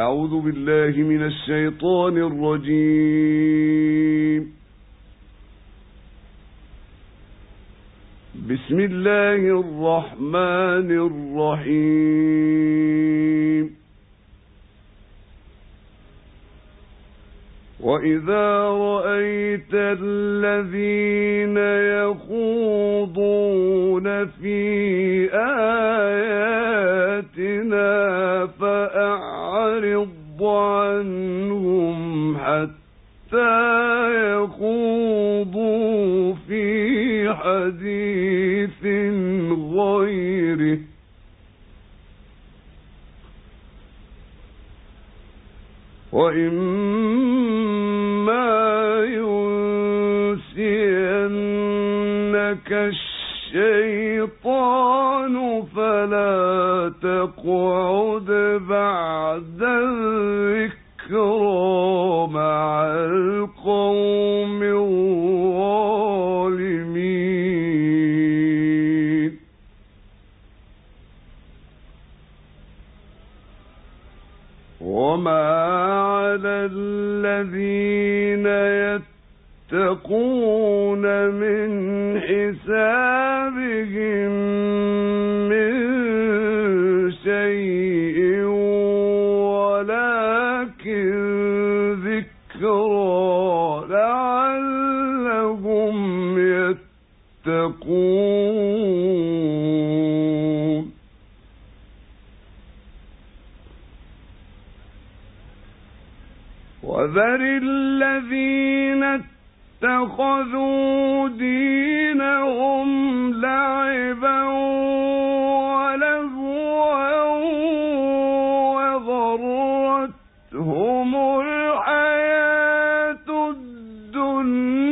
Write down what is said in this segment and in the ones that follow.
أعوذ بالله من الشيطان الرجيم. بسم الله الرحمن الرحيم. وإذا رأيت الذين يخوضون في آياتنا فأعرض عنهم حتى يخوضوا في حديث غيره. وإما ينسينك الشيطان فلا تقعد بعد الذكرى مع القوم الظالمين. وما على الذين يتقون من حسابهم من شيء ولكن ذكرى لعلهم يتقون. وذر الذين اتخذوا دينهم لعبا ولهوا وغرتهم الحياة الدنيا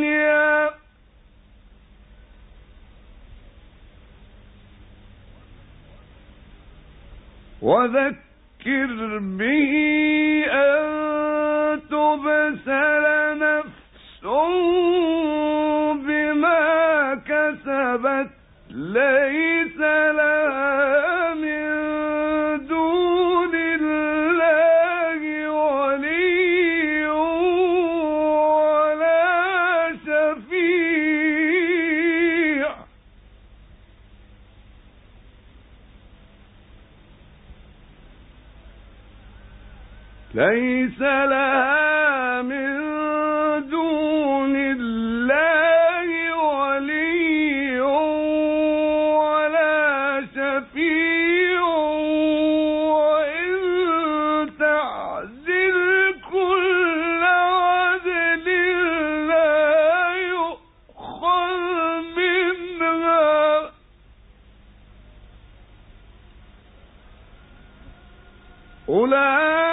وذكر به أن تبسل نفس كسبت ليس لها من دون الله ولي ولا شفيع. ليس لها من أولئك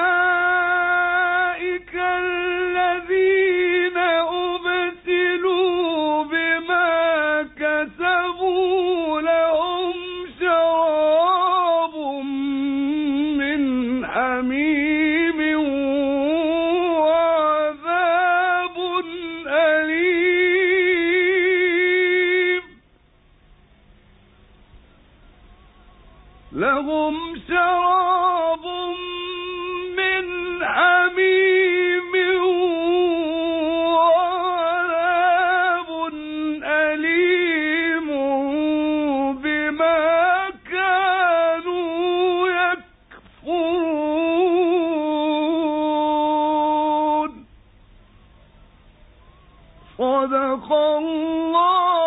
لهم شراب من حميم وعذاب أليم بما كانوا يكفرون. صدق الله